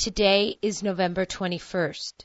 Today is November 21st.